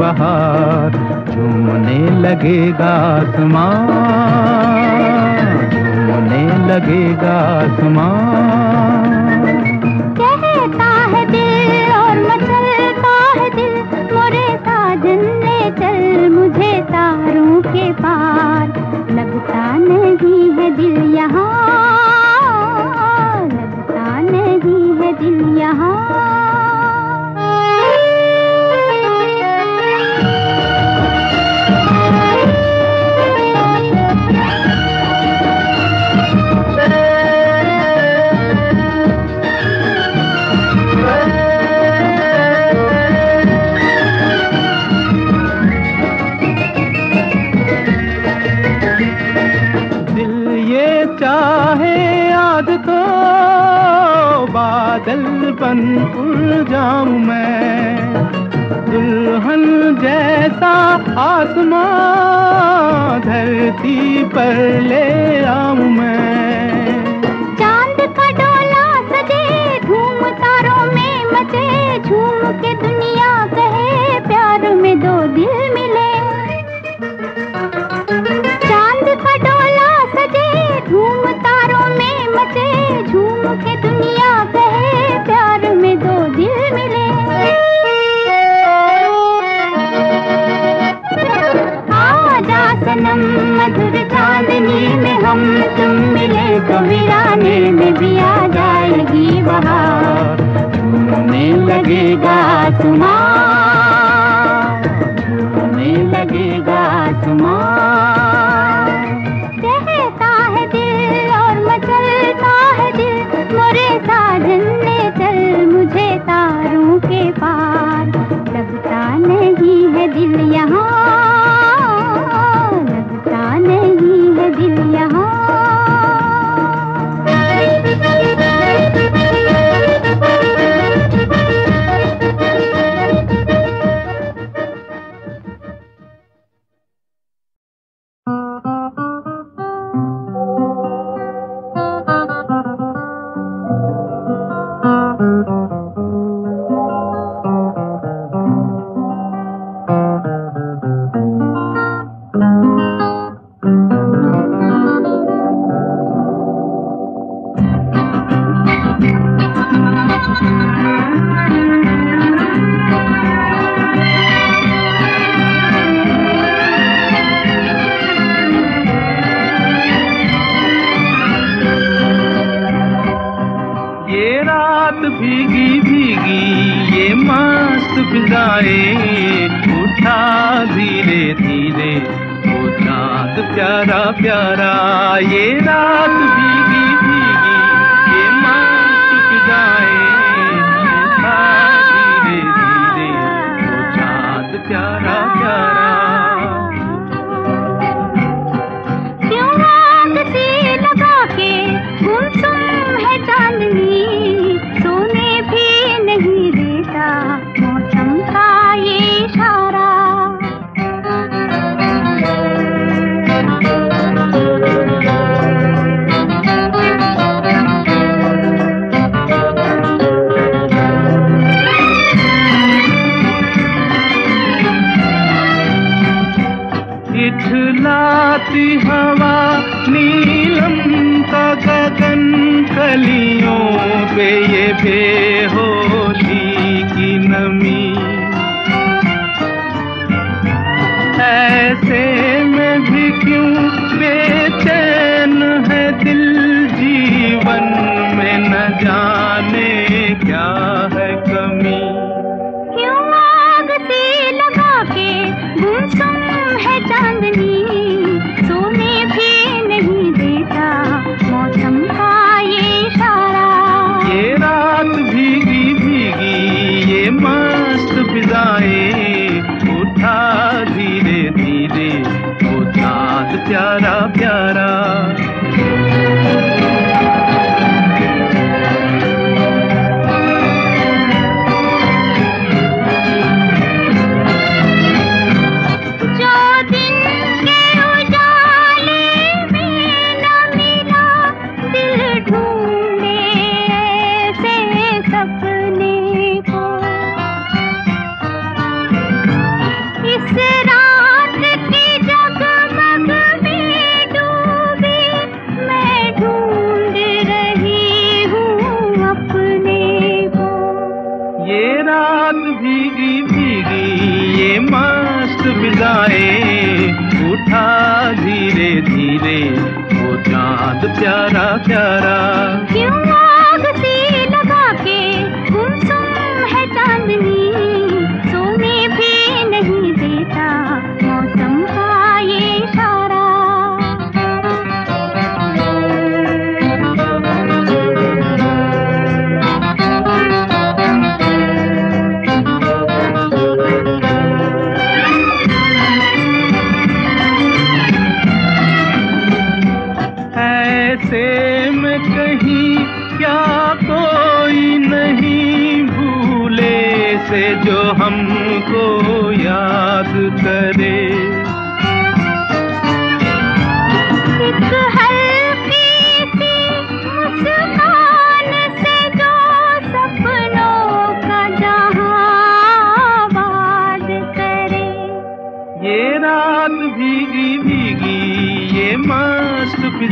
जाएगी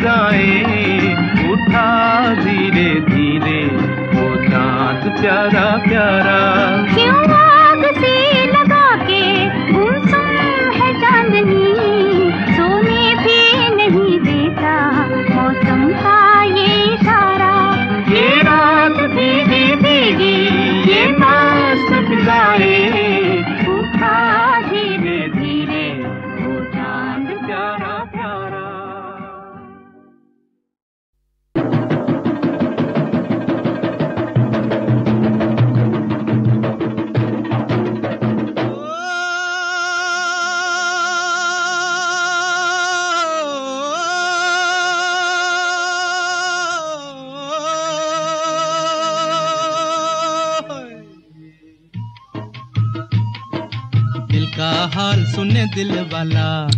फिजाएँ उठा धीरे धीरे वो चाँद प्यारा प्यारा क्यों? वाला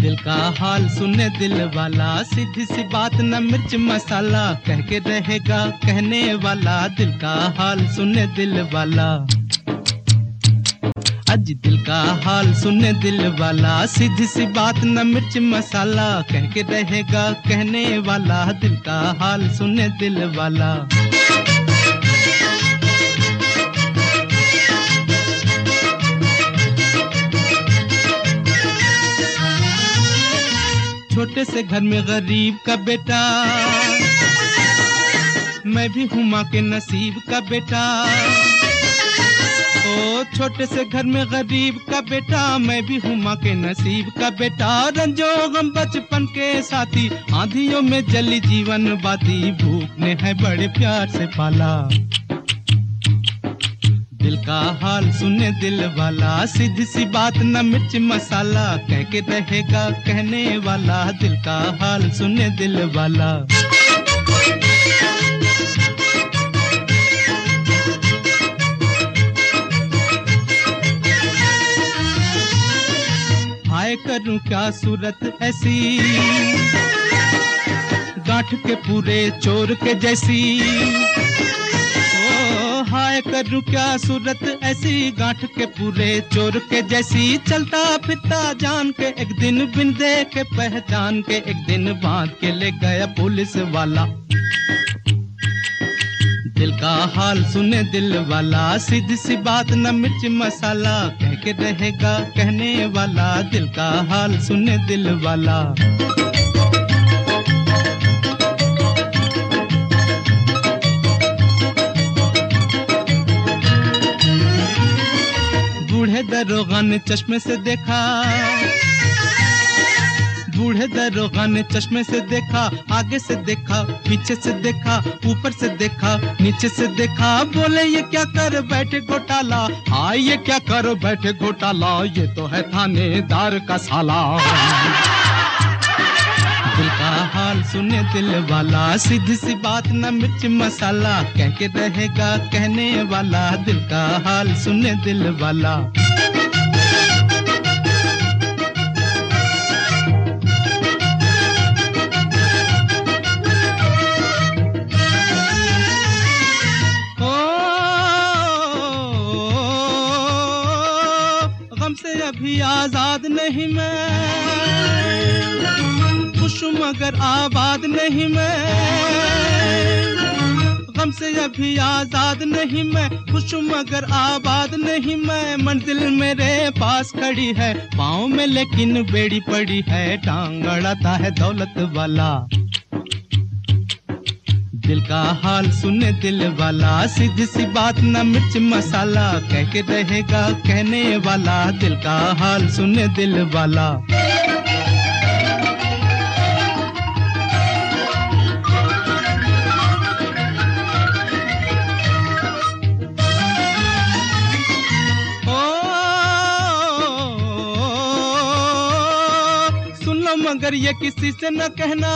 दिल का हाल सुने दिल वाला सीधी सी बात न मिर्च मसाला, कह के रहेगा कहने वाला। दिल का हाल सुने दिल वाला अज दिल का हाल सुने दिल वाला सीधी सी बात न मिर्च मसाला, कह के रहेगा कहने वाला। दिल का हाल सुने दिल वाला छोटे से घर में गरीब का बेटा। मैं भी हूँ माँ के नसीब का बेटा। ओ, छोटे से घर में गरीब का बेटा, मैं भी हूँ माँ के नसीब का बेटा। रंजो गम बचपन के साथी, आंधियों में जली जीवन बाती। भूख ने है बड़े प्यार से पाला। दिल का हाल सुने दिल वाला, सीधी सी बात न मिर्च मसाला, कह के रहेगा कहने वाला, दिल का हाल सुने दिल वाला। हाय करूँ क्या सूरत ऐसी? गांठ के पूरे चोर के जैसी। ओ हाय क्या सूरत? ऐसी गांठ के पूरे चोर के जैसी चलता फिरता जान के एक दिन बिन देखे पहचान के एक दिन बाँध के ले गया पुलिस वाला। दिल का हाल सुने दिल वाला, सीधी सी बात न मिर्च मसाला कह के रहेगा कहने वाला। दिल का हाल सुने दिल वाला। दरोगा ने चश्मे से देखा। बूढ़े दरोगा ने चश्मे से देखा, आगे से देखा, पीछे से देखा, ऊपर से देखा, नीचे से देखा। बोले, ये क्या कर बैठे घोटाला? हाँ ये क्या कर बैठे घोटाला? ये तो है थानेदार का साला। दिल का हाल सुने दिल वाला, सीधी सी बात न मिर्च मसाला, कह के रहेगा कहने वाला, दिल का हाल सुने दिल वाला। अभी आज़ाद नहीं मैं। खुश मगर आबाद नहीं मैं। हमसे अभी आज़ाद नहीं मैं। खुश मगर आबाद नहीं मैं। मंजिल मेरे पास खड़ी है, पाँव में लेकिन बेड़ी पड़ी है। टांग अड़ाता है दौलत वाला। दिल का हाल सुने दिल वाला। सीधी सी बात, न मिर्च मसाला। कह के रहेगा कहने वाला। दिल का हाल सुने दिल वाला। मगर ये किसी से न कहना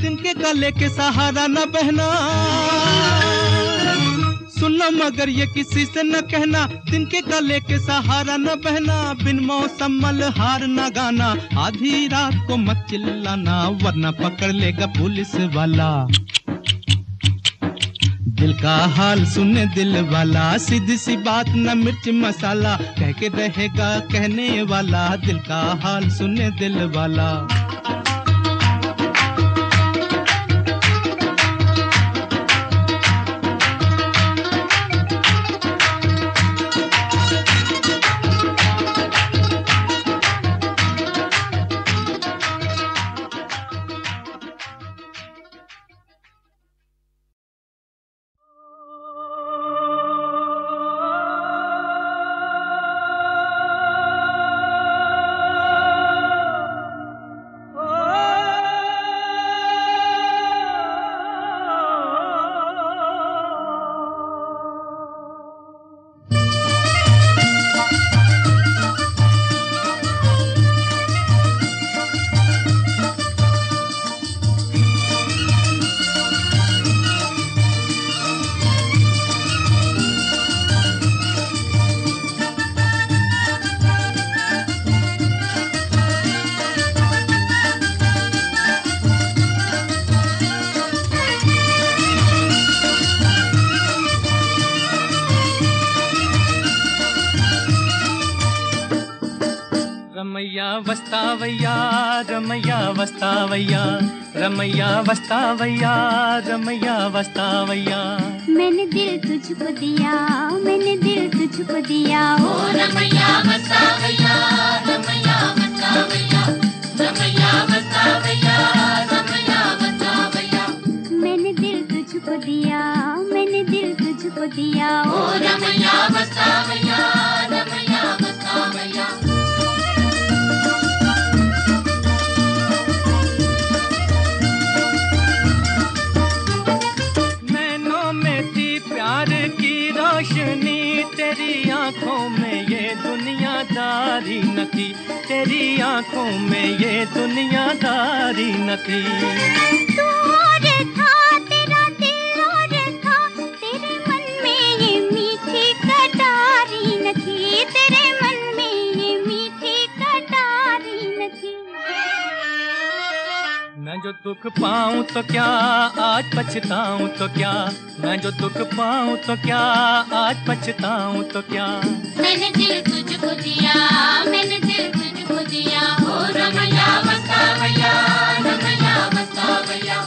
तिनके गले के सहारा न बहना। सुनना मगर ये किसी से न कहना तिनके गले के सहारा न बहना। बिन मौसम मलहार न गाना, आधी रात को मत चिल्लाना, वरना पकड़ लेगा पुलिस वाला। दिल का हाल सुन दिल वाला, सीधी सी बात न मिर्च मसाला, कह के रहेगा कहने वाला, दिल का हाल सुन दिल वाला। वस्तावैया रमैया वस्तावैया रमैया वस्तावैया रमैया वस्तावैया। मैंने दिल तुझको दिया, मैंने दिल तुझको दिया। ओ रमैया वस्तावैया रमैया वस्तावैया रमैया वस्तावैया, रमैया मैंने दिल तुझको मैंने दिल तुझको रमैया वस्तावैया, रमैया दुनियादारी न थी तेरी आँखों में ये दुनियादारी न थी तू मैं जो दुख पाऊँ तो क्या आज पछताऊं तो क्या? मैं जो दुख पाऊँ तो क्या आज पछताऊं तो क्या? मैंने दिल तुझको दिया, मैंने दिल तुझको दिया। ओ रमैया बसावैया रमैया बसावैया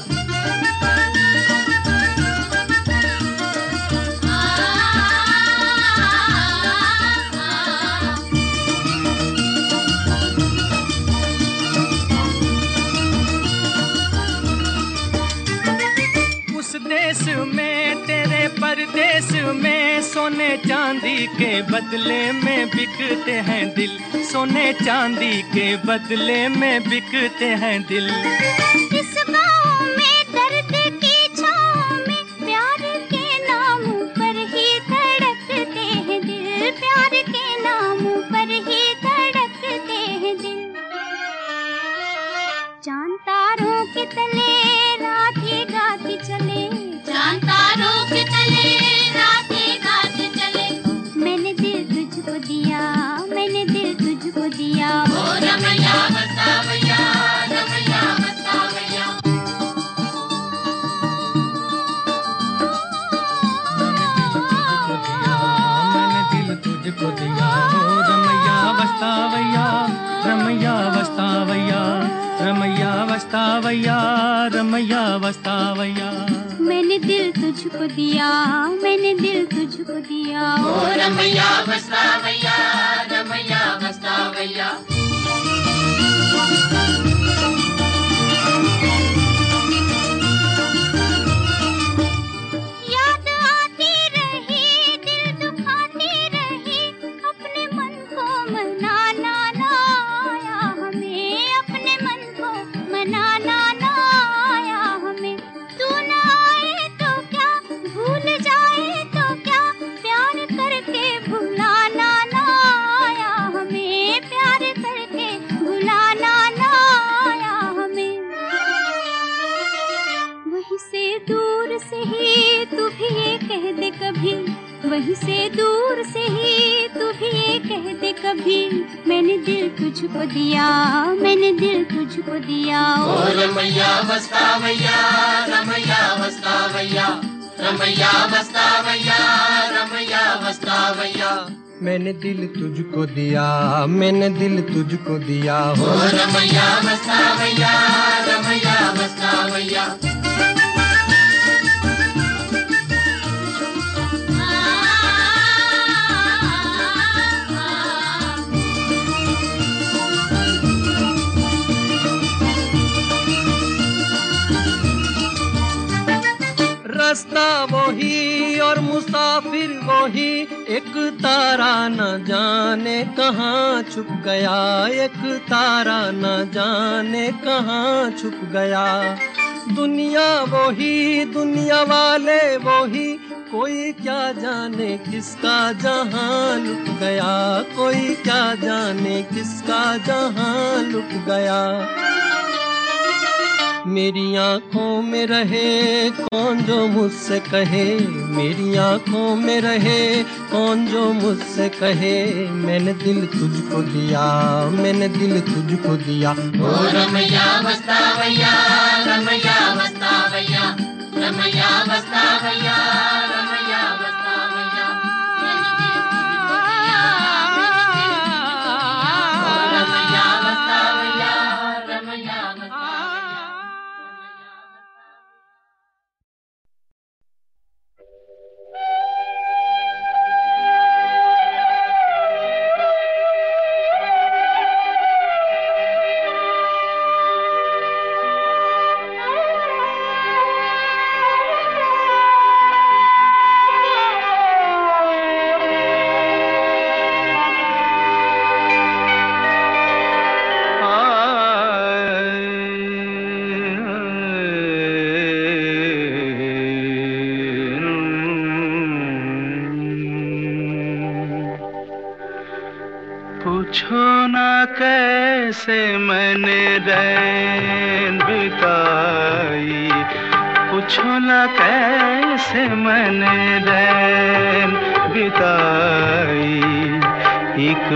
सोने चांदी के बदले में बिकते हैं दिल। सोने चांदी के बदले में बिकते हैं दिल। तुझको दिया मैंने दिल तुझको दिया। ओ रमैया मैया रमैया बसता याद ओ रमैया रमैया वस्तावैया रमैया वस्तावैया रमैया वस्तावैया मैंने दिल तुझको दिया मैंने दिल तुझको दिया। हो रमैया वस्तावैया वही एक तारा न जाने कहाँ छुप गया। एक तारा न जाने कहाँ छुप गया। दुनिया वही, दुनिया वाले वही, कोई क्या जाने किसका जहाँ लुट गया। कोई क्या जाने किसका जहाँ लुट गया। मेरी आँखों में रहे, कौन जो मुझसे कहे? मेरी आँखों में रहे, कौन जो मुझसे कहे? मैंने दिल तुझको दिया, मैंने दिल तुझको दिया। ओ रमैया रमैया रमैया रमैया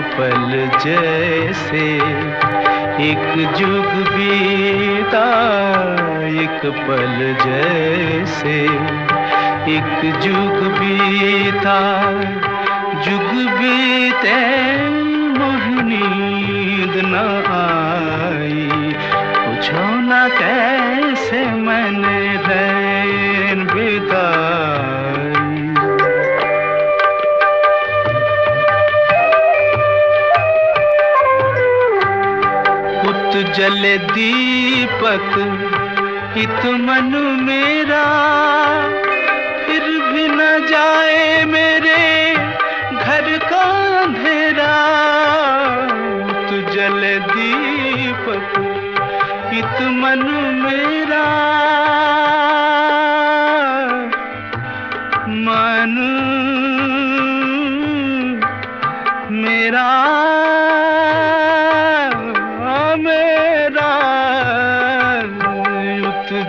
पल जैसे एक जुग बीता, एक पल जैसे एक जुग बीता, जुग बीते नींद न आई। पूछो ना कैसे मैंने जले दीपक हित मन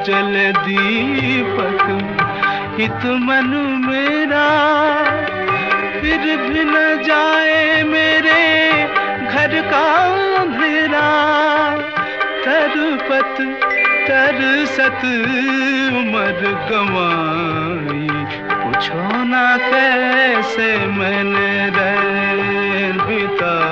जल दीपक, हित मन मेरा। फिर भी न जाए मेरे घर का अंधेरा। तरपत, तरसत, उमर गवाई। पूछो ना कैसे मैंने रैन बिताई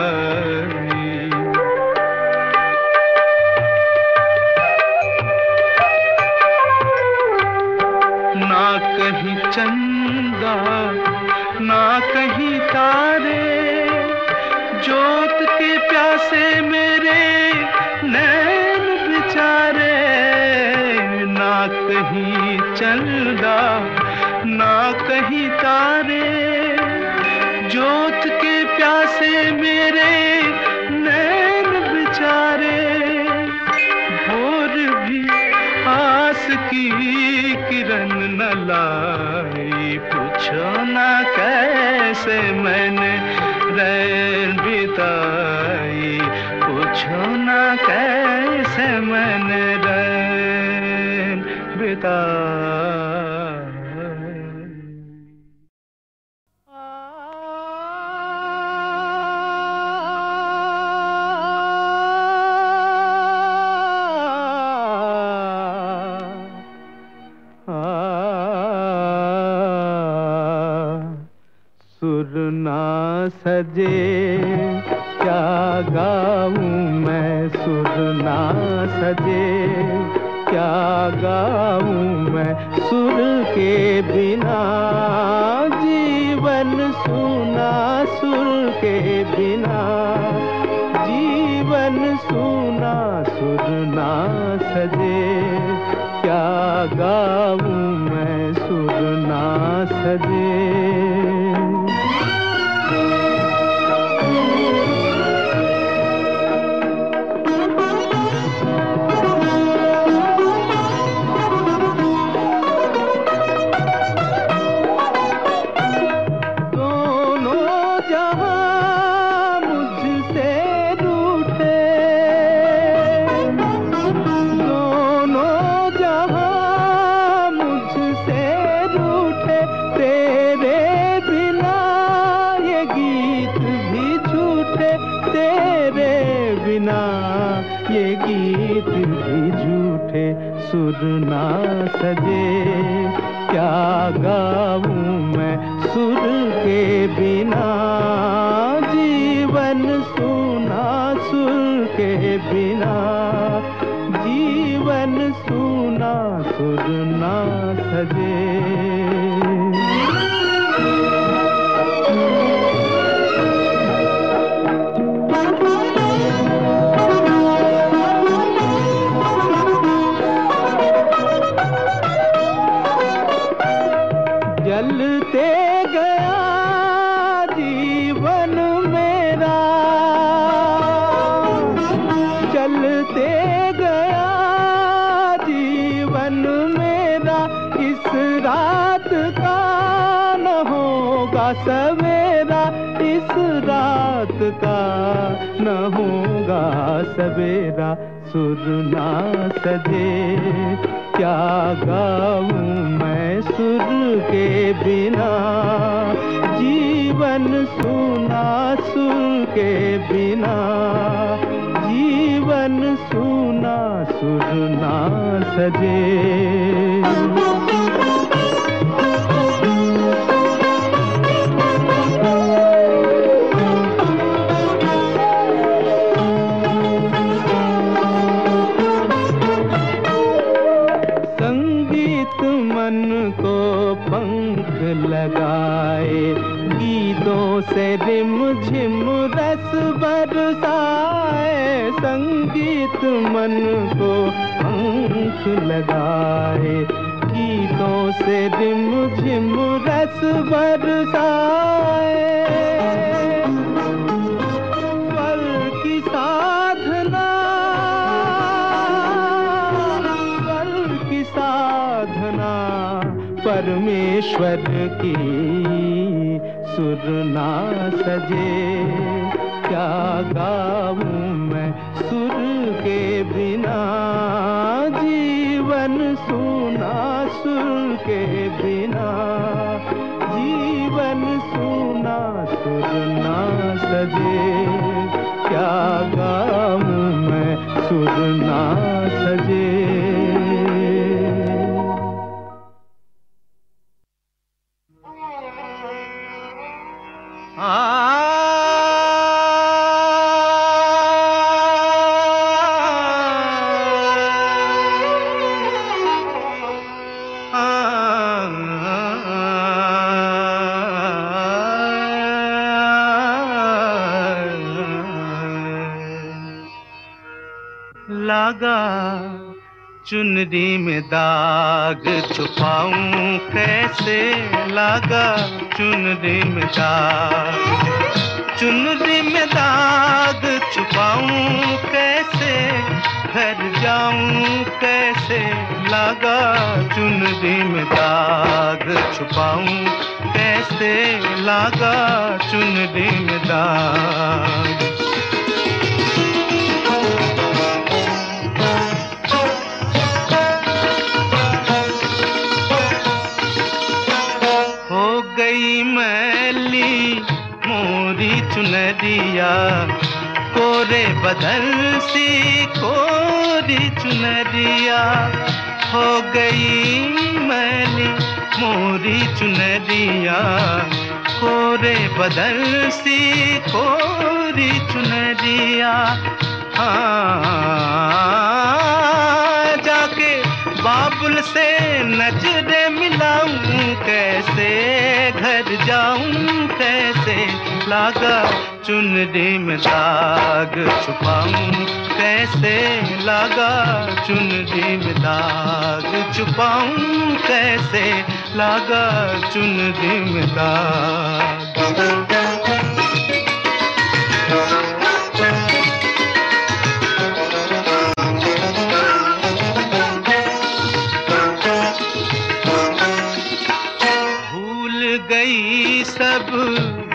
सुर ना सजे, क्या गाऊं मैं सुर के बिना? जीवन सुना सुर के बिना, जीवन सुना सुर ना सजे। साधना परमेश्वर की। सुर ना सजे, क्या गाऊं मैं सुर के बिना? जीवन सुना सुर के बिना। जीवन सुना सुर ना सजे, क्या गाऊं मैं सुर ना चुनरी में दाग छुपाऊं, कैसे लागा चुनरी में दाग? चुनरी में दाग छुपाऊं, कैसे घर जाऊँ, कैसे लागा चुनरी में दाग छुपाऊं, कैसे लागा चुनरी में दाग? चुनरिया कोरे बदल सी, कोरी चुनरिया। हो गई मैली मोरी चुनरिया। कोरे बदल सी, कोरी चुनरिया। हाँ जाके बाबुल से नजरे मिलाऊं, कैसे घर जाऊँ, कैसे लागा चुनरी में दाग। छुपाऊं कैसे? लागा चुनरी में दाग। छुपाऊं कैसे? लागा चुनरी में दाग।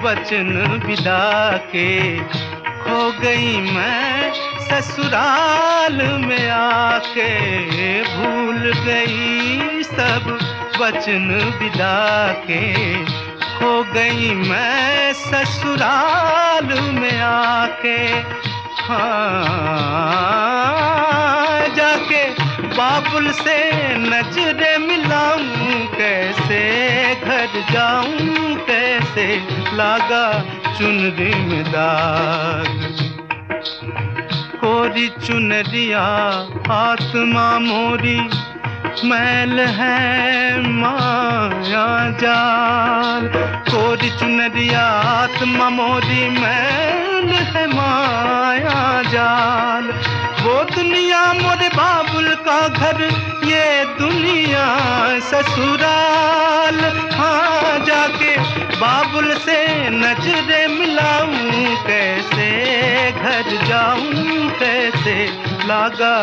वचन विदा के खो गई मैं ससुराल में आके। भूल गई सब वचन विदा के खो गई मैं ससुराल में आके। हाँ। बाबुल से नजरे मिलाऊं कैसे? घर जाऊँ कैसे? लागा चुनरी में दाग कोरी चुनरिया, आत्मा मोरी, मैल है माया जाल। कोरी चुनरिया, आत्मा मोरी, मैल है माया जाल। वो दुनिया मोरे बाबुल का घर, ये दुनिया ससुराल। हाँ जाके बाबुल से नजरे मिलाऊं, कैसे घर जाऊँ, कैसे लागा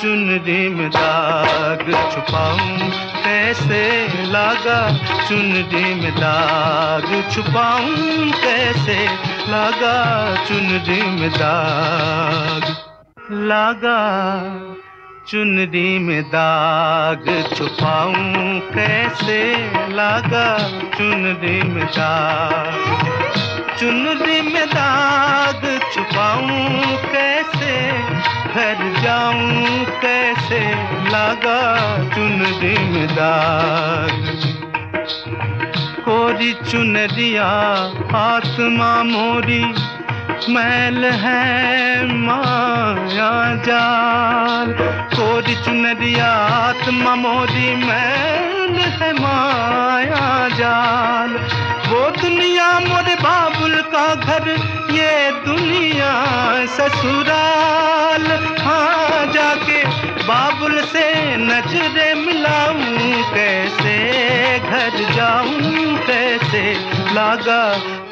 चुनरी में दाग छुपाऊं, कैसे लागा चुनरी में दाग छुपाऊं, कैसे लागा चुनरी में दाग। लागा चुनरी में दाग, छुपाऊं कैसे? लागा चुनरी में दाग चुनरी में दाग, छुपाऊं कैसे? घर जाऊँ कैसे? लागा चुनरी में दाग। कोरी चुनरिया आत्मा मोरी मैल है माया जाल। कोरी चुनरिया आत्मा मोरी मैल है माया जाल। वो दुनिया मोरे बाबुल का घर, ये दुनिया ससुराल। हाँ जाके बाबुल से नजरे मिलाऊं, कैसे घर जाऊँ, कैसे लागा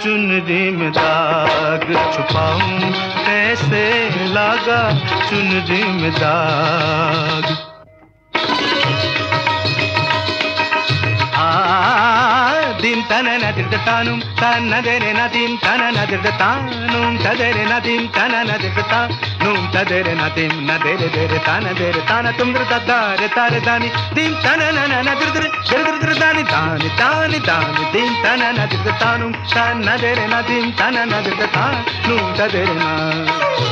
चुनरी में दाग छुपाऊं कैसे लागा चुनरी में दाग आ dim tana na dir tanum tana dere na dim tana na dir tanum ta dere na dim tana na dir tanum ta dere na dim na dere dere tana dere tana tum dir da da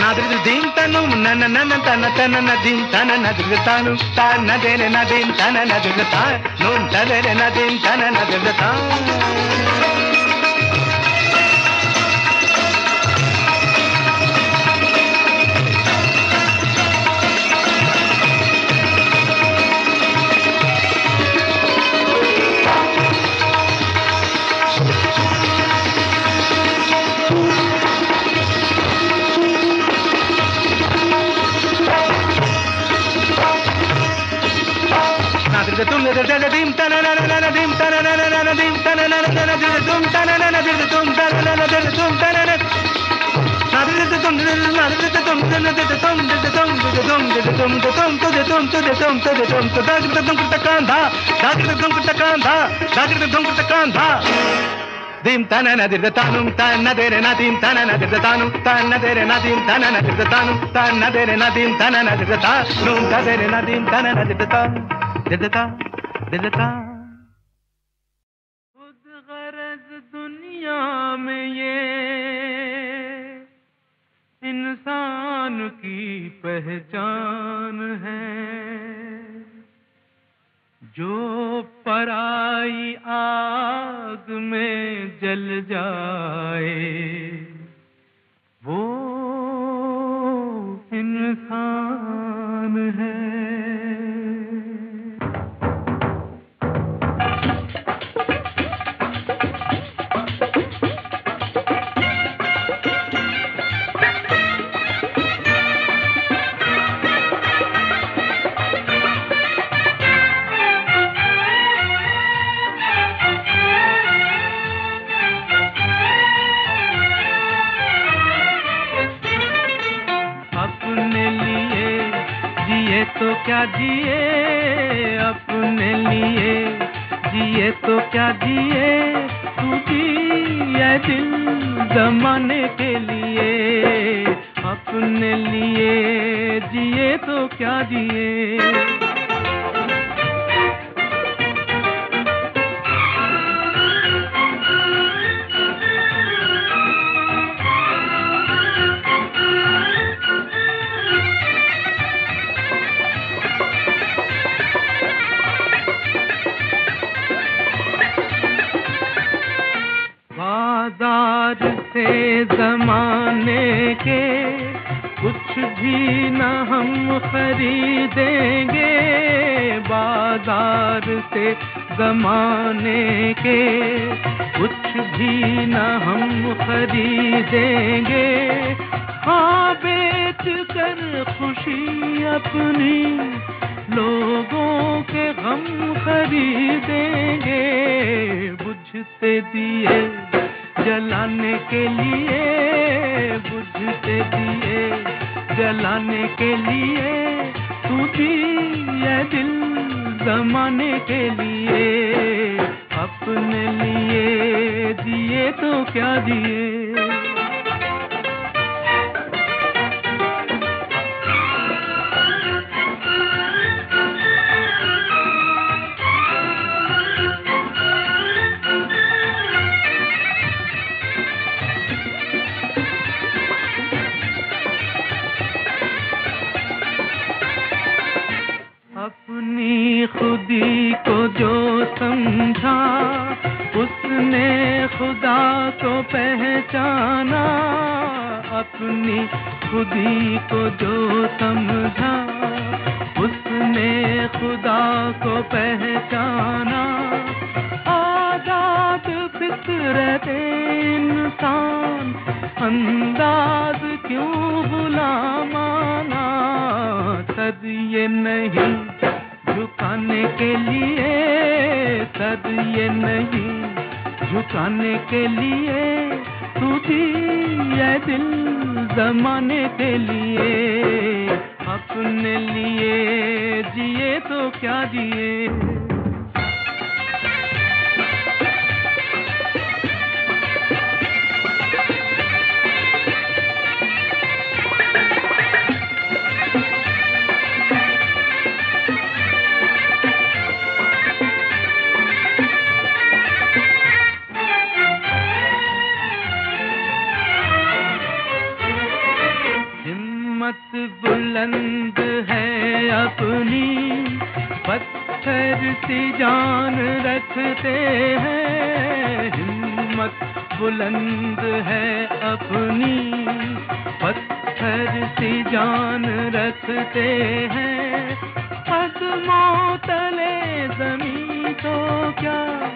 నదురు దింతను నన్న నన్న తన తన నదిం తన నదురు తాను తా నదేలే నదిం తన నదురు తా నూన్ తదేలే నదిం తన నదురు తా na na dim tana na na na dim tana na na na dim tana na na tana na na dim tana na dim tana dir tanum tana dere na dim tana na dir tanum tana dere na dim tana na dir tanum tana dere na dim tana na dir tanum tana dere na dim tana na dir tanum dir ta dir ta खुद गरज दुनिया में ये इंसान की पहचान है जो पराई आग में जल जाए। अपनी खुदी को जो समझा, उसने खुदा को पहचाना। अपनी खुदी को जो समझा, उसने खुदा को पहचाना। आज़ाद फितरत इंसान, अंदाज क्यों गुलामाना सद ये नहीं झुकाने के लिए, सद ये नहीं, झुकाने के लिए तू ये दिल जमाने के लिए। अपने लिए, जिए तो क्या जिए? बुलंद है अपनी, पत्थर सी जान रखते हैं। हिम्मत बुलंद है अपनी, पत्थर सी जान रखते हैं। कदमों तले जमी तो क्या,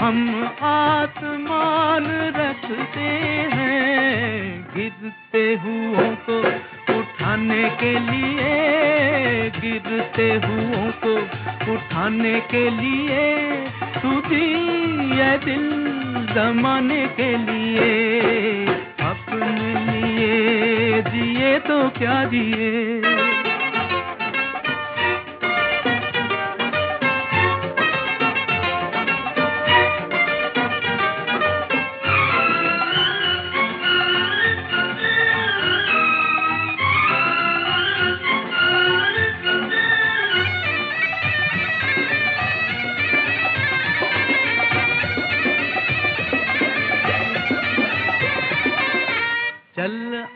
हम आसमान रखते हैं। गिरते हुओं को उठाने के लिए, गिरते हुओं को उठाने के लिए तू ये दिल जमाने के लिए। अपने लिए दिए तो क्या जिए?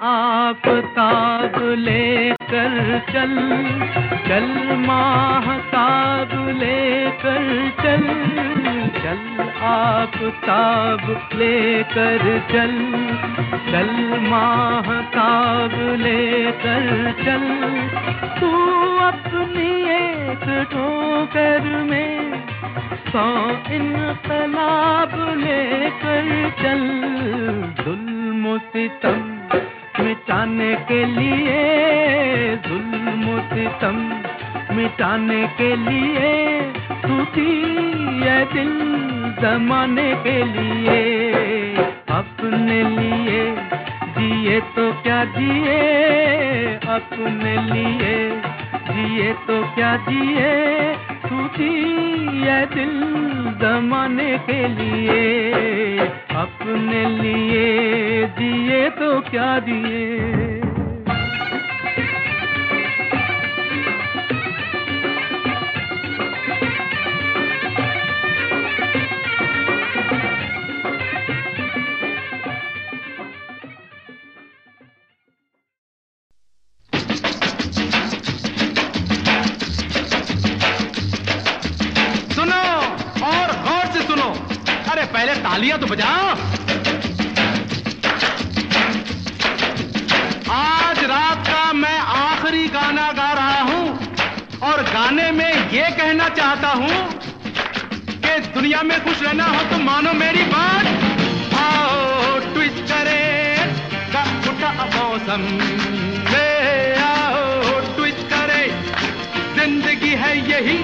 आफताब लेकर चल चल माहताब लेकर चल चल आफताब लेकर चल चल माहताब लेकर चल। तू अपनी एक ठोकर में सौ इनकलाब लेकर चल, जुल्म सितम मिटाने के लिए, जुल्म सितम मिटाने के लिए थी ये दिल जमाने के लिए। अपने लिए जिए तो क्या जिए, अपने लिए जिए तो क्या जिए थी ये दिल जमाने के लिए। अपने लिए दिए तो क्या जिए पहले तालियाँ तो बजाओ आज रात का मैं आखिरी गाना गा रहा हूँ और गाने में ये कहना चाहता हूँ कि दुनिया में खुश रहना हो तो मानो मेरी बात। आओ ट्विस्ट करे का मौसम। ले आओ ट्विस्ट करे, ज़िंदगी है यही।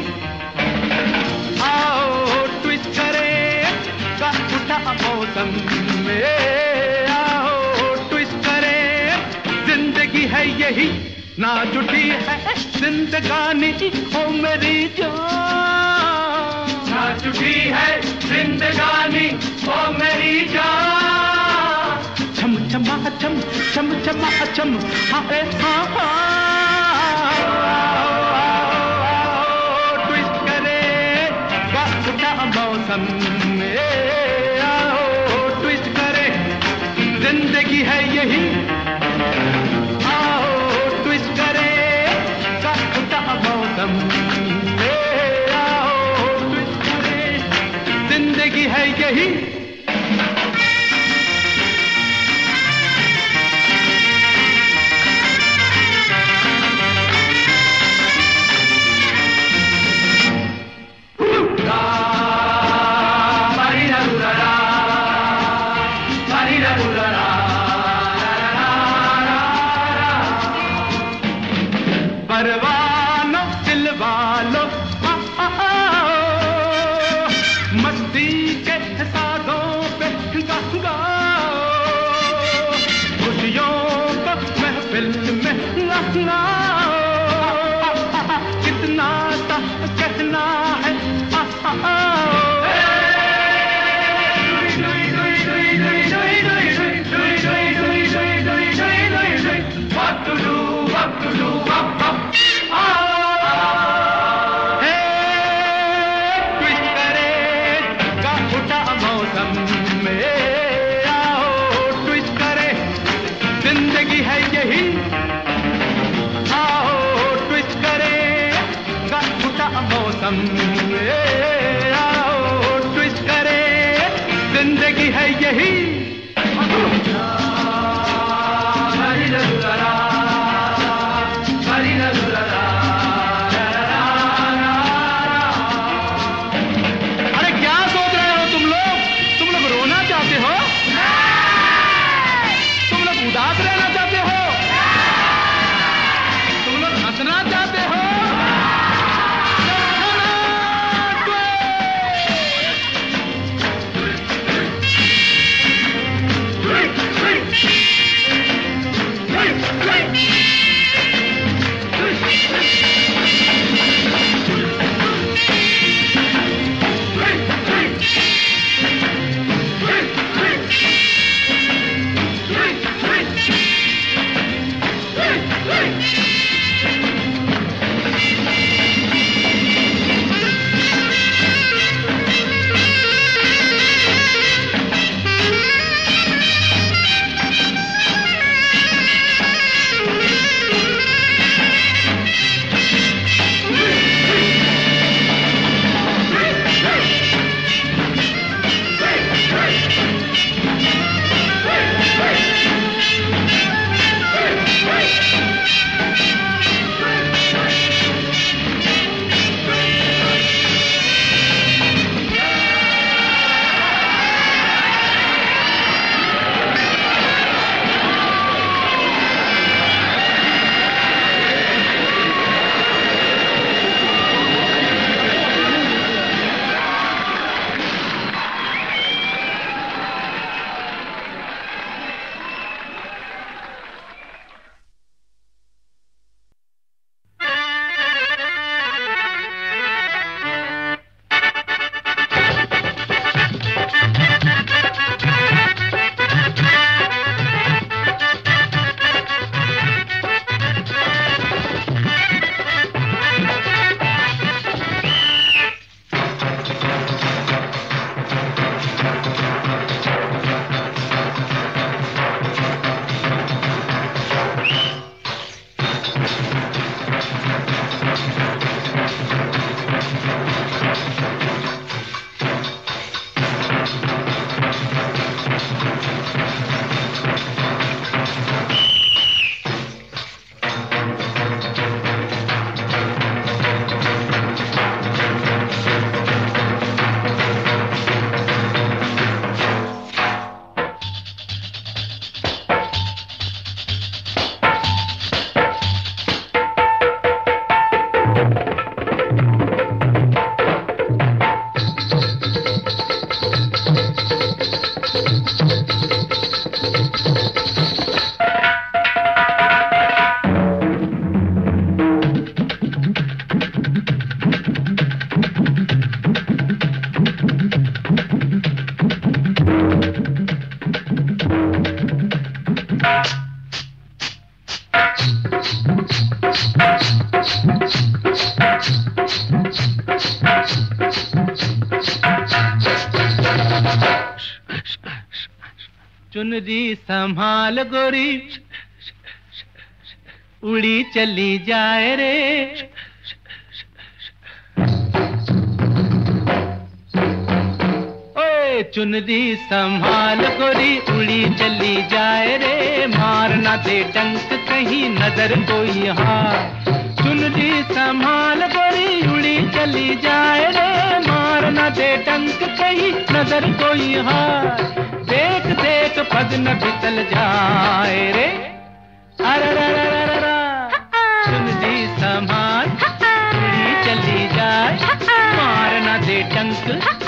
आओ ट्विस्ट करे। मौसम में आओ ट्विस्ट करे। ज़िंदगी है यही, ना जुटी है जिंदगानी। ओ मेरी जान। ना जुटी है जिंदगानी, ओ मेरी जान। छम छमा छम छम छमा छम हाय हाँ हाँ चुनरी संभाल गोरी। उड़ी चली जाए रे। चुनरी संभाल गोरी, उड़ी चली जाए रे। मारना दे डंक, कहीं नज़र कोई हार। चुनरी संभाल गोरी, उड़ी चली जाए रे। मारना दे डंक, कहीं नज़र कोई हार। पग न फिसल जाए रे। अरे रे रे रे रे रे। चुनरी संभाल चली जाए। मारना दे डंक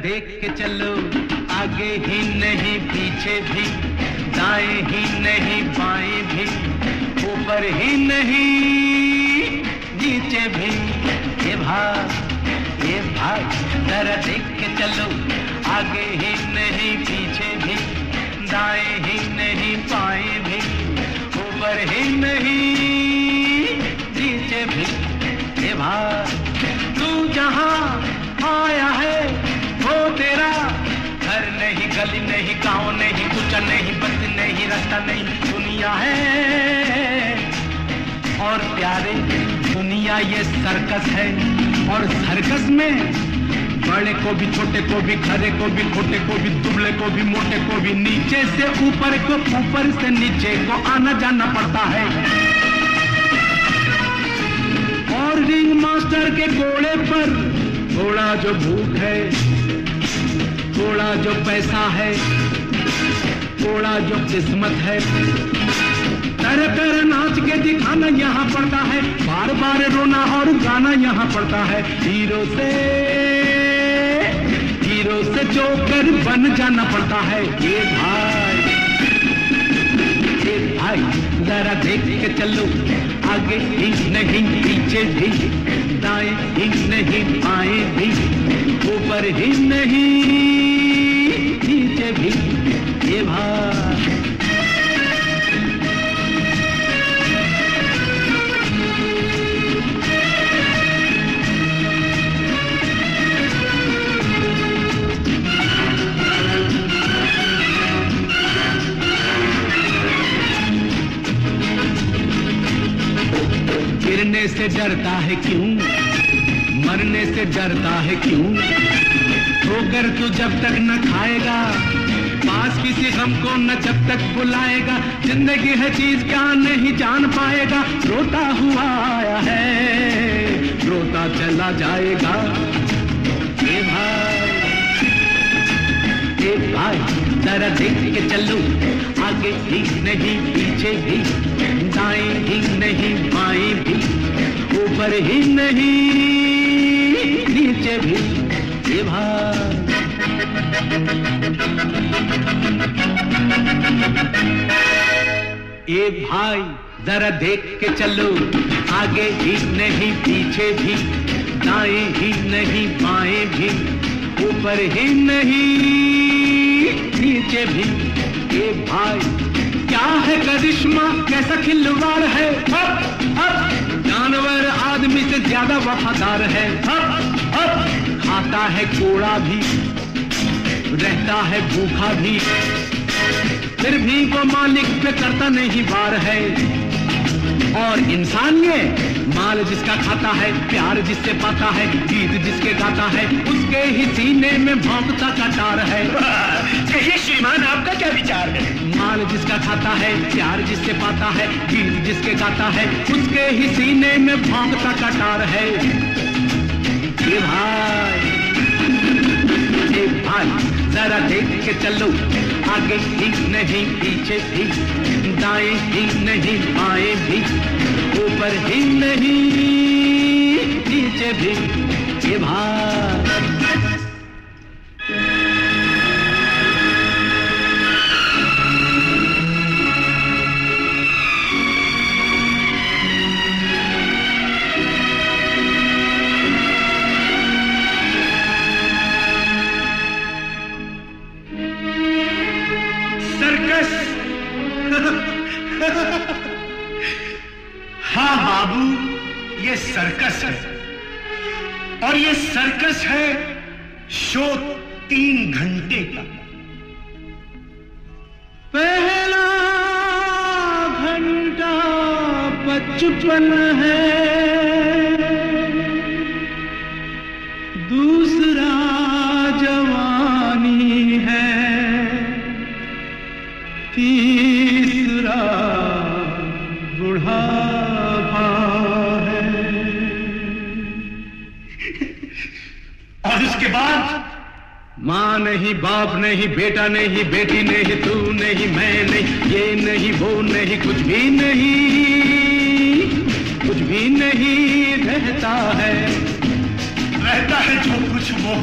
देख के चलो। सर्कस है। और सर्कस में बड़े को भी, छोटे को भी, खरे को भी, खोटे को भी, दुबले को भी, मोटे को भी, नीचे से ऊपर को, ऊपर से नीचे को आना जाना पड़ता है। और रिंग मास्टर के घोड़े पर थोड़ा जो भूख है थोड़ा जो पैसा है थोड़ा जो किस्मत है तरह तरह नाच के दिखाना यहाँ पड़ता है। बार बार रोना और गाना यहाँ पड़ता है। हीरो से हीरो से जोकर बन जाना पड़ता है। ये भाई ये भाई, जरा देख के चलो। आगे ही नहीं, पीछे भी दाएँ ही नहीं, बाएँ भी ऊपर ही नहीं, नीचे भी। ये भाई। गिरने से डरता है क्यों? मरने से डरता है क्यों? ठोकर तू जब तक न खाएगा, पास किसी गम को न जब तक बुलाएगा, ज़िंदगी है चीज़ क्या नहीं जान पाएगा। रोता हुआ आया है, रोता चला जाएगा। ए भाई ए भाई। जरा देख के चलो। आगे ही नहीं, पीछे भी। दाएँ ही नहीं, बाएँ भी। ऊपर ही नहीं, नीचे भी। ये भाई ए भाई, जरा देख के चलो। आगे ही नहीं, पीछे भी। दाएँ ही नहीं, बाएँ भी। ऊपर ही नहीं। नीचे भी। ए भाई, क्या है करिश्मा? कैसा खिलवाड़ है? अब अब जानवर आदमी से ज़्यादा वफादार है। अब अब खाता है कोड़ा भी, रहता है भूखा भी। फिर भी वो मालिक पे करता नहीं बार है। और इंसान ये माल जिसका खाता है प्यार जिससे पाता है गीत जिसके गाता है उसके ही सीने में भौंकता कटार है। कहिए श्रीमान आपका क्या विचार है? माल जिसका खाता है प्यार जिससे पाता है गीत जिसके गाता है उसके ही सीने में भौंकता कटार है। ये भाई ये भाई जरा देख के चलो। आगे ही नहीं पीछे भी। दाएँ ही नहीं बाएँ भी। ऊपर ही नहीं नीचे भी ये भाई बचपन है। दूसरा जवानी है। तीसरा बुढ़ापा है। और उसके बाद? माँ नहीं बाप नहीं बेटा नहीं बेटी नहीं तू नहीं मैं नहीं ये नहीं वो नहीं कुछ भी नहीं। भी नहीं रहता है। रहता है जो कुछ वो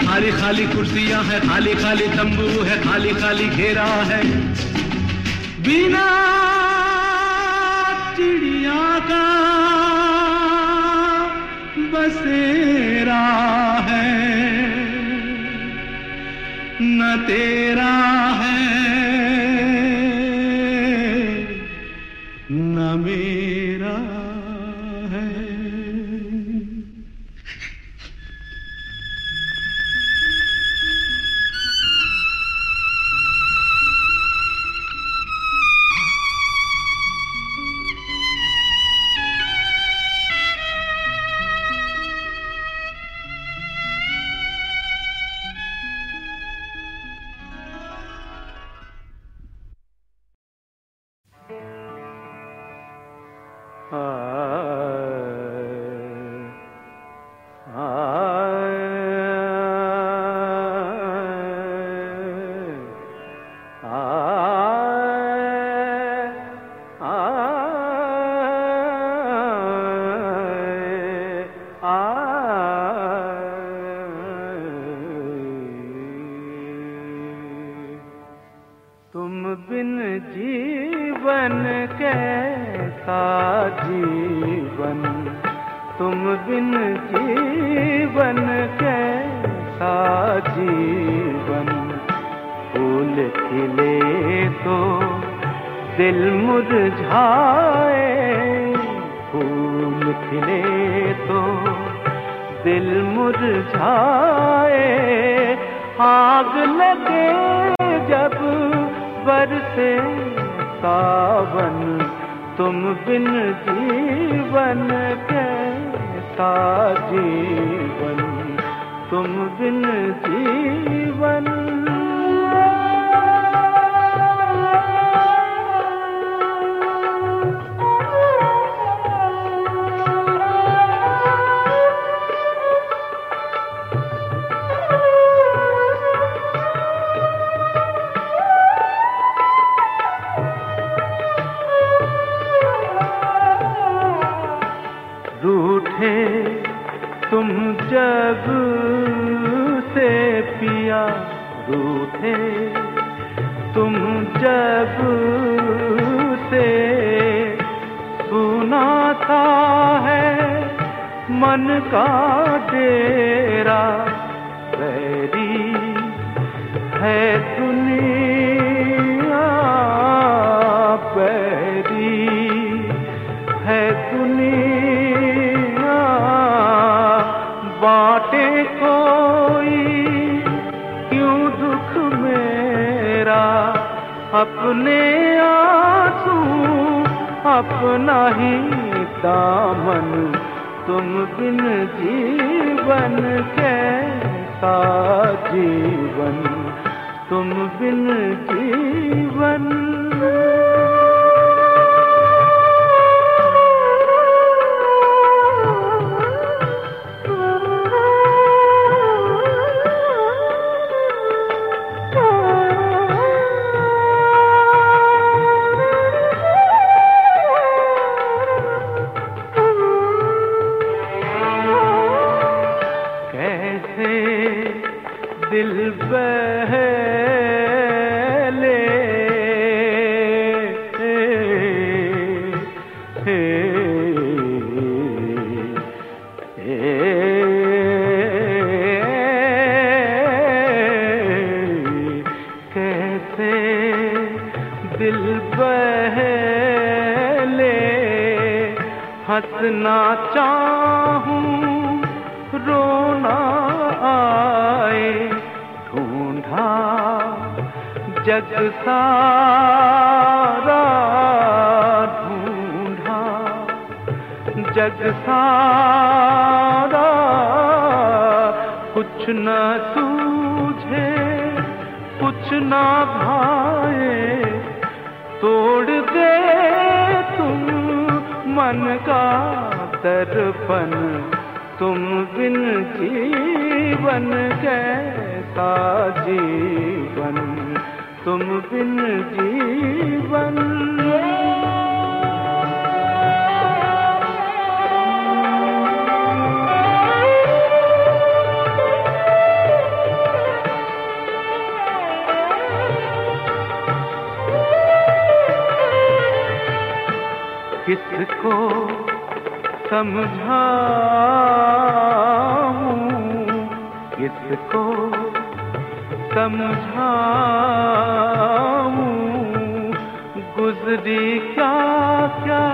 खाली खाली कुर्सियाँ है खाली खाली तंबू है खाली खाली घेरा है। बिना चिड़िया का बसेरा है न तेरा है। मुरझाए आग लगे जब बरसे सावन तुम बिन जीवन कैसा जीवन? तुम बिन जीवन जग से पिया रूठे। तुम जब से सुना था है मन का डेरा है अपने आँसू अपना ही दामन। तुम बिन जीवन कैसा जीवन? तुम बिन जीवन हंसना चाहूँ, रोना आए, ढूंढा जग सारा, ढूंढा जग सारा, कुछ न सूझे, कुछ न भाए, तोड़ दे मन का दर्पण तुम बिन जीवन कैसा जीवन? तुम बिन जीवन किसको समझाऊं किसको समझाऊं गुजरी क्या क्या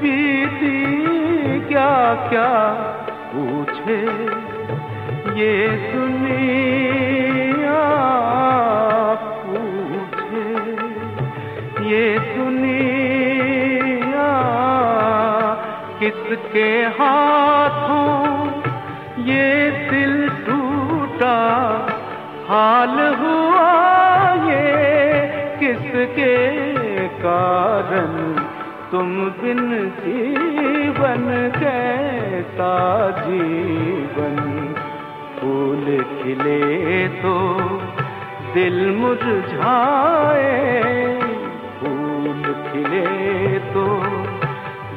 बीती क्या क्या पूछे ये दुनिया किसके हाथों ये दिल टूटा। हाल हुआ ये किसके कारण? तुम बिन जीवन कैसा जीवन? फूल खिले तो दिल मुरझाए। फूल खिले तो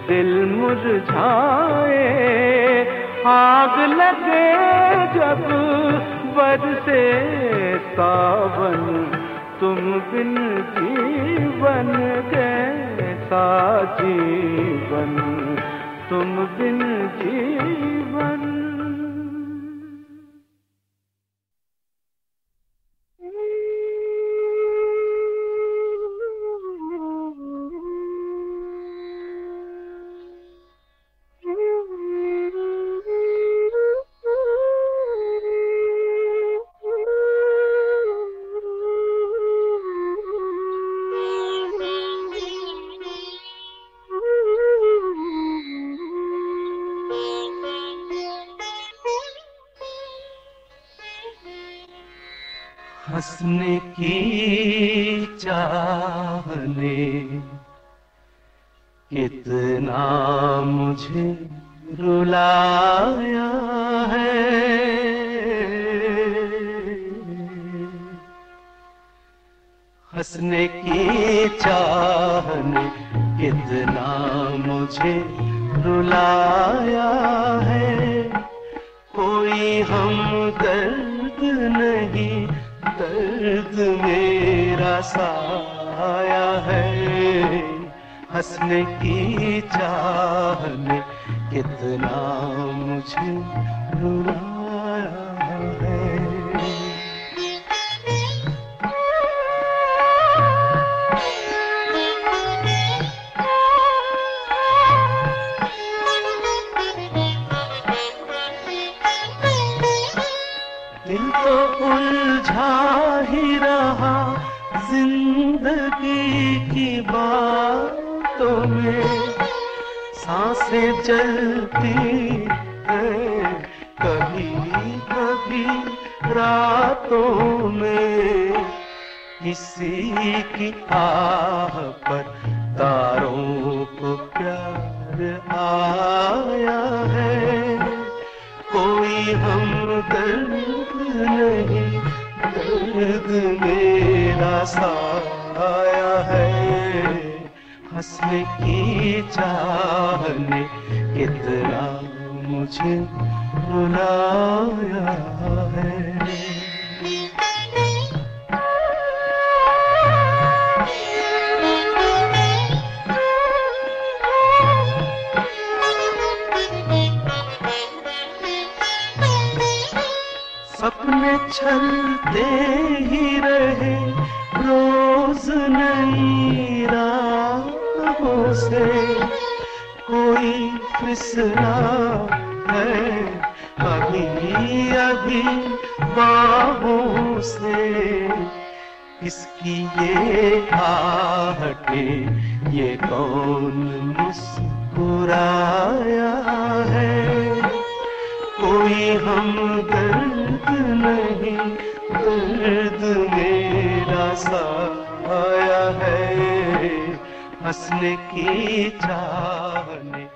दिल मुरझाए। आग लगे जब बरसे सावन, तुम बिन जीवन कैसा जीवन, तुम बिन जीवन सपने चलते ही रहे, रोज नई राहों से। कोई फिसला है अभी अभी बाहों से। इसकी ये आहटे, ये कौन मुस्कुराया है? कोई हम दर्द नहीं दर्द मेरा सा आया है हंसने की कितना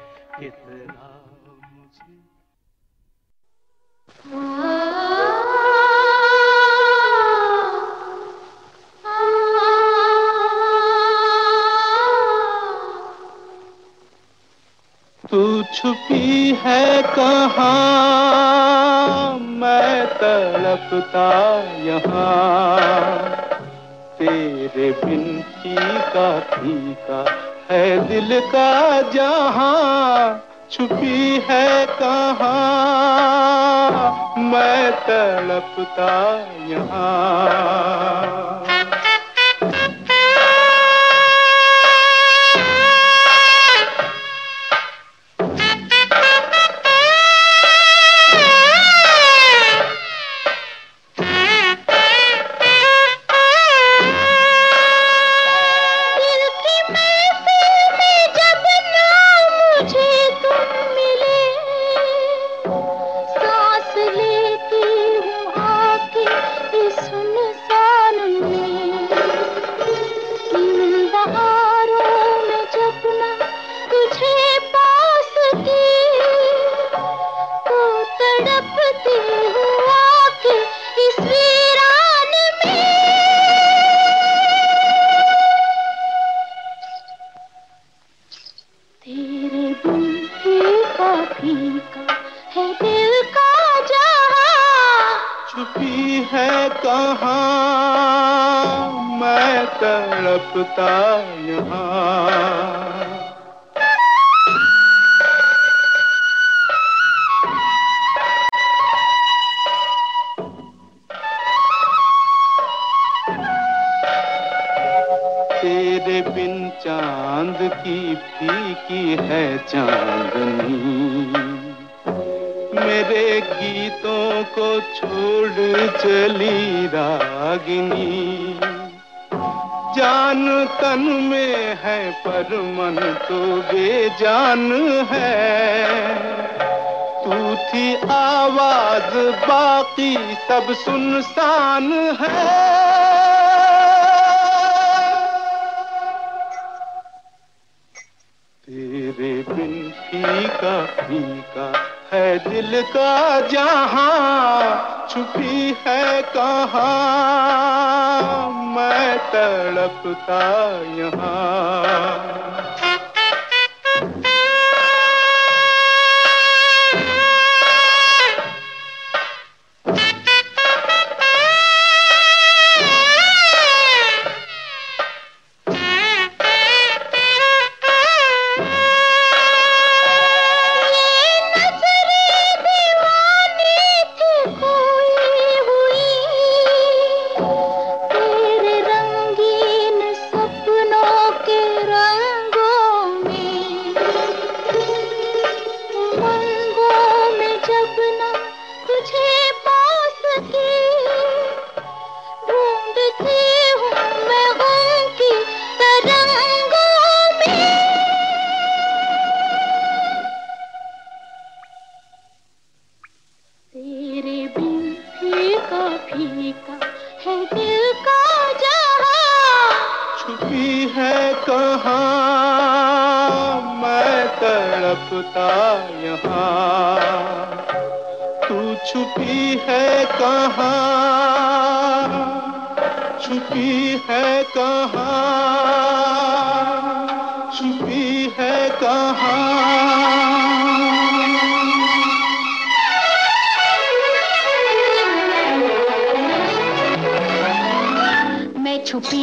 तू छुपी है कहाँ? मैं तड़पता यहाँ। तेरे बिन का फीका है दिल का जहाँ। छुपी है कहाँ? मैं तड़पता यहाँ। सब सुनसान है। तेरे बिन फीका फीका है दिल का जहाँ, छुपी है कहा। मैं तड़पता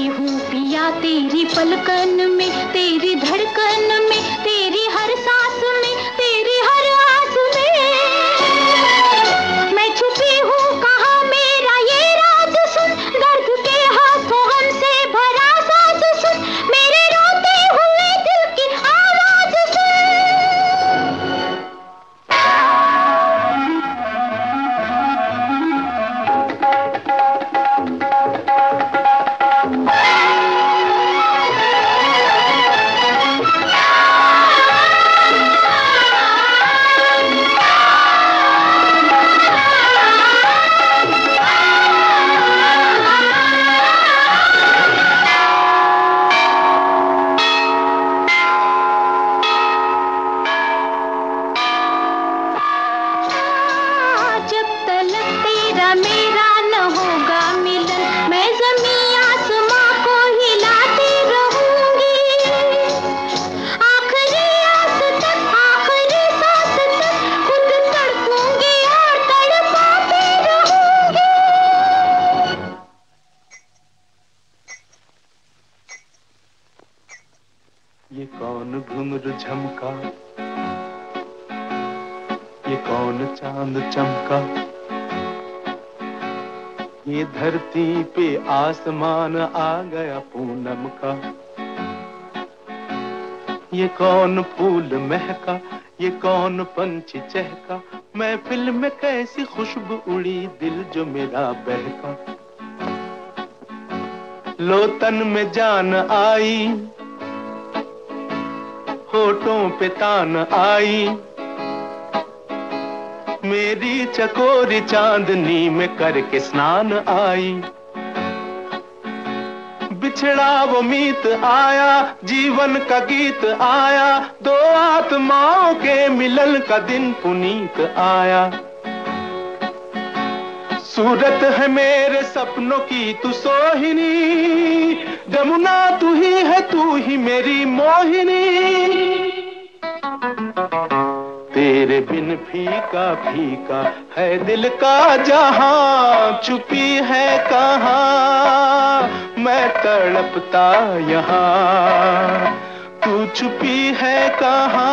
हूँ पिया तेरी पलकन में तेरी धड़कन में तेरी हर सांस आसमान आ गया पूनम का। ये कौन फूल महका, ये कौन पंछी चहका महफिल में कैसी खुशबू उड़ी दिल जो मेरा बहका। लोतन में जान आई, होठों पे तान आई। मेरी चकोरी चांदनी में करके स्नान आई। बिछड़ा वो मीत आया, जीवन का गीत आया, दो आत्माओं के मिलन का दिन पुनीत आया। सूरत है मेरे सपनों की, तू सोहिनी, जमुना तू ही है, तू ही मेरी मोहिनी। तेरे बिन फीका फीका है दिल का जहाँ, छुपी है कहाँ, मैं तड़पता यहाँ। तू छुपी है कहाँ,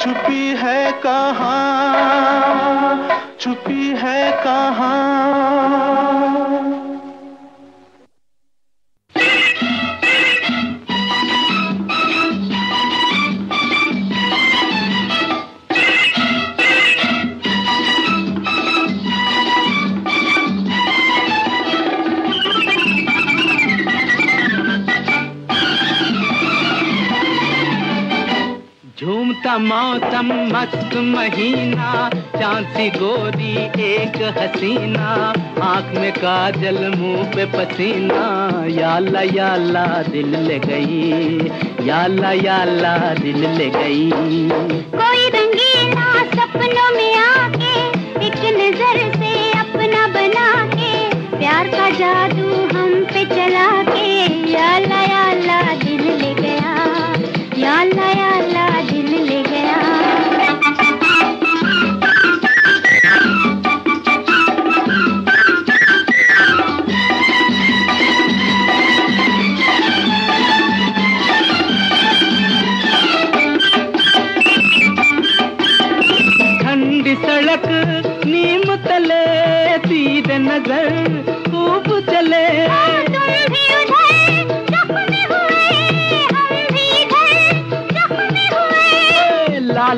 छुपी है कहाँ, छुपी है कहाँ। मौसम मस्त महीना चाँद सी गोरी एक हसीना, आँख में काजल, मुँह पे पसीना। याला याला दिल ले गई, याला याला दिल ले गई। कोई रंगीला सपनों में आके, एक नज़र से अपना बना के प्यार का जादू हम पे चला के याला याला दिल ले गया, याला याला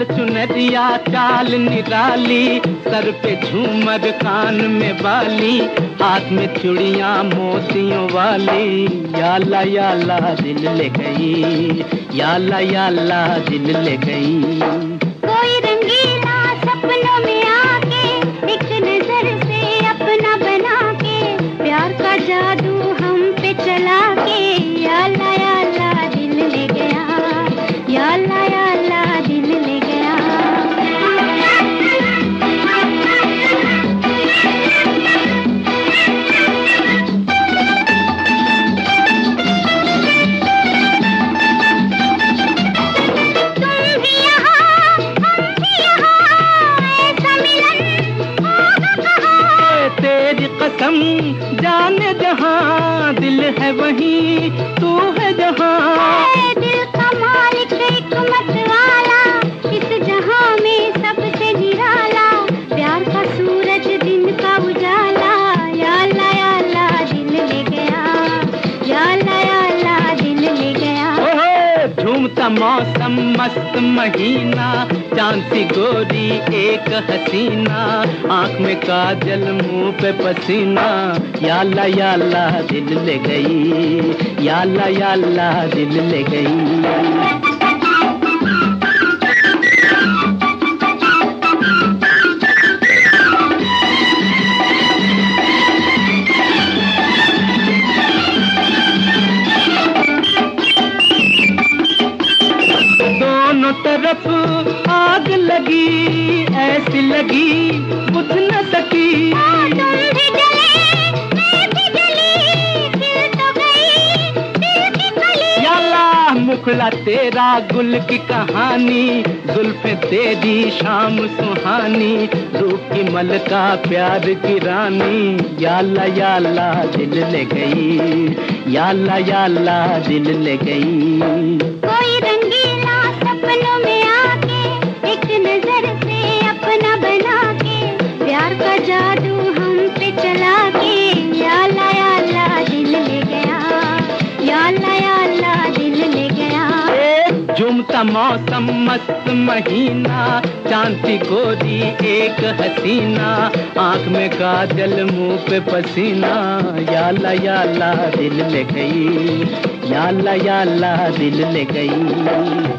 चुनरिया, चाल निराली, सर पे झूमर, कान में बाली, हाथ में चुड़िया, मोतियों वाली। याला याला, दिल ले गई, याला याला, दिल ले गई। वहीं तू है जहाँ। दिल का मालिक एक मत वाला इस जहाँ में सबसे निराला। प्यार का सूरज दिन का उजाला याला याला दिल ले गया। याला याला दिल ले गया। झूमता मौसम मस्त महीना। चाँद सी गोरी एक हसीना, आँख में काजल, मुँह पे पसीना। याला याला दिल ले गई, याला याला दिल ले गई। तेरा गुल की कहानी, जुल्फ तेरी शाम सुहानी, रूप की मलका प्यार की रानी। याला याला दिल ले गई, याला याला दिल ले गई। मौसम मस्त महीना, चांदी गोरी एक हसीना, आँख में काजल, मुँह पे पसीना। याला याला दिल ले गई, याला याला दिल ले गई।